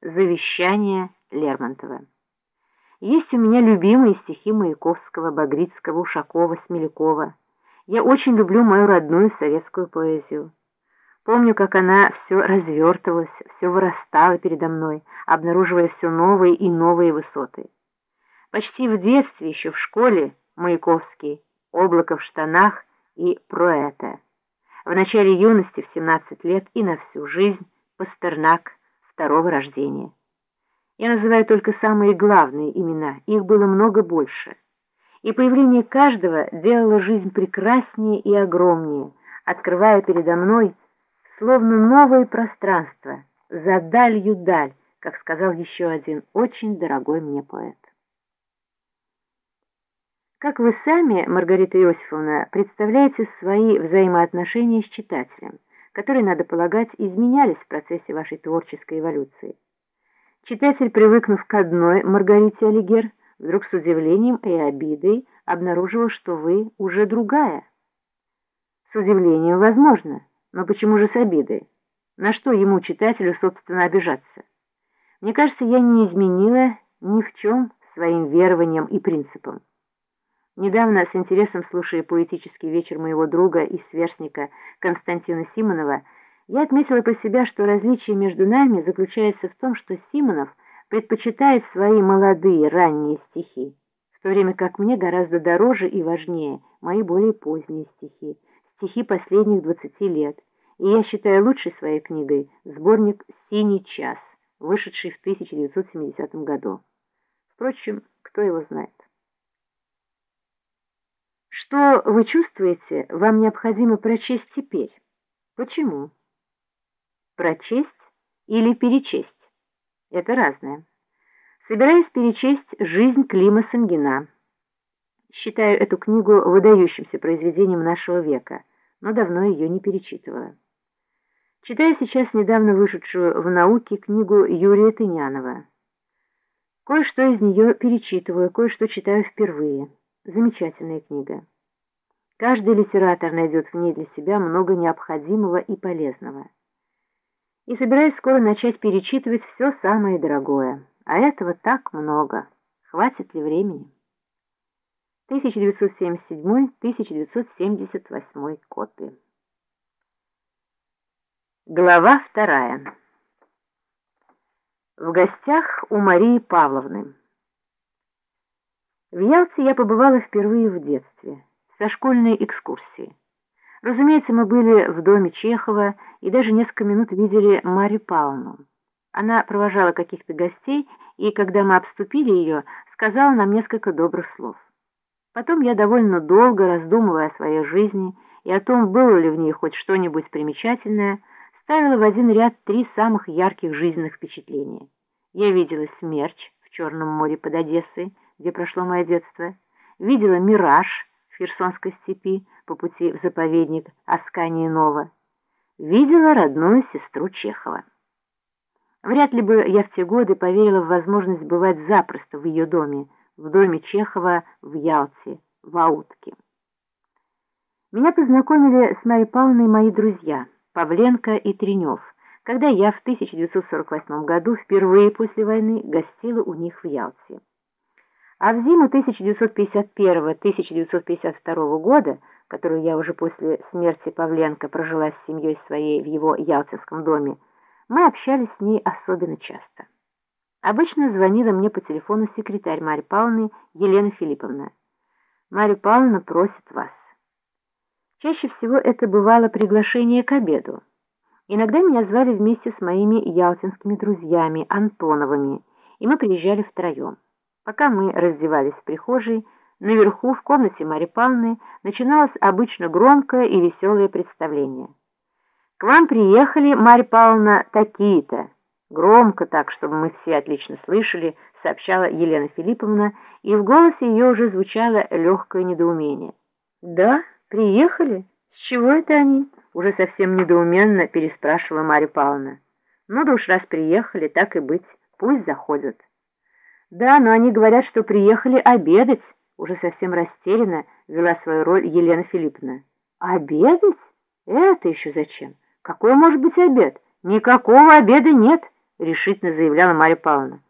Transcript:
Завещание Лермонтова. Есть у меня любимые стихи Маяковского, Багрицкого, Ушакова, Смелякова. Я очень люблю мою родную советскую поэзию. Помню, как она все развертывалась, все вырастала передо мной, обнаруживая все новые и новые высоты. Почти в детстве, еще в школе, Маяковский, «Облако в штанах» и «Проэта». В начале юности, в 17 лет и на всю жизнь, Пастернак второго рождения. Я называю только самые главные имена, их было много больше. И появление каждого делало жизнь прекраснее и огромнее, открывая передо мной словно новое пространство, за далью даль, как сказал еще один очень дорогой мне поэт. Как вы сами, Маргарита Иосифовна, представляете свои взаимоотношения с читателем, которые, надо полагать, изменялись в процессе вашей творческой эволюции? Читатель, привыкнув к одной Маргарите Алигер, вдруг с удивлением и обидой обнаруживал, что вы уже другая. С удивлением возможно, но почему же с обидой? На что ему, читателю, собственно, обижаться? Мне кажется, я не изменила ни в чем своим верованиям и принципам. Недавно, с интересом слушая поэтический вечер моего друга и сверстника Константина Симонова, я отметила про себя, что различие между нами заключается в том, что Симонов предпочитает свои молодые ранние стихи, в то время как мне гораздо дороже и важнее мои более поздние стихи, стихи последних 20 лет, и я считаю лучшей своей книгой сборник «Синий час», вышедший в 1970 году. Впрочем, кто его знает. Что вы чувствуете, вам необходимо прочесть теперь. Почему? Прочесть или перечесть? Это разное. Собираюсь перечесть «Жизнь Клима Сангина». Считаю эту книгу выдающимся произведением нашего века, но давно ее не перечитывала. Читаю сейчас недавно вышедшую в науке книгу Юрия Тынянова. Кое-что из нее перечитываю, кое-что читаю впервые. Замечательная книга. Каждый литератор найдет в ней для себя много необходимого и полезного. И собираюсь скоро начать перечитывать все самое дорогое. А этого так много. Хватит ли времени? 1977-1978 годы. Глава вторая. В гостях у Марии Павловны. В Ялте я побывала впервые в детстве, со школьной экскурсии. Разумеется, мы были в доме Чехова и даже несколько минут видели Марию Павловну. Она провожала каких-то гостей, и когда мы обступили ее, сказала нам несколько добрых слов. Потом я довольно долго, раздумывая о своей жизни и о том, было ли в ней хоть что-нибудь примечательное, ставила в один ряд три самых ярких жизненных впечатления. Я видела смерч в Черном море под Одессой, где прошло мое детство, видела мираж Херсонской степи по пути в заповедник Аскания Нова, видела родную сестру Чехова. Вряд ли бы я в те годы поверила в возможность бывать запросто в ее доме, в доме Чехова в Ялте, в Аутке. Меня познакомили с Марьей Павловной мои друзья – Павленко и Тренев, когда я в 1948 году впервые после войны гостила у них в Ялте. А в зиму 1951-1952 года, которую я уже после смерти Павленко прожила с семьей своей в его ялтинском доме, мы общались с ней особенно часто. Обычно звонила мне по телефону секретарь Марьи Павловны Елена Филипповна. «Марья Павловна просит вас». Чаще всего это бывало приглашение к обеду. Иногда меня звали вместе с моими ялтинскими друзьями Антоновыми, и мы приезжали втроем. Пока мы раздевались в прихожей, наверху в комнате Марьи Павловны начиналось обычно громкое и веселое представление. «К вам приехали, Марья Павловна, такие-то!» Громко так, чтобы мы все отлично слышали, сообщала Елена Филипповна, и в голосе ее уже звучало легкое недоумение. «Да?» «Приехали? С чего это они?» Уже совсем недоуменно переспрашивала Марья Павловна. «Ну да уж раз приехали, так и быть, пусть заходят». «Да, но они говорят, что приехали обедать», уже совсем растерянно вела свою роль Елена Филипповна. «Обедать? Это еще зачем? Какой может быть обед? Никакого обеда нет. решительно заявляла Марья Павловна.